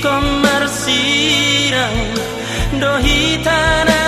Kau dohi tanah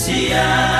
komersirang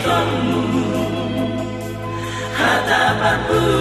hatapanmu hatapanmu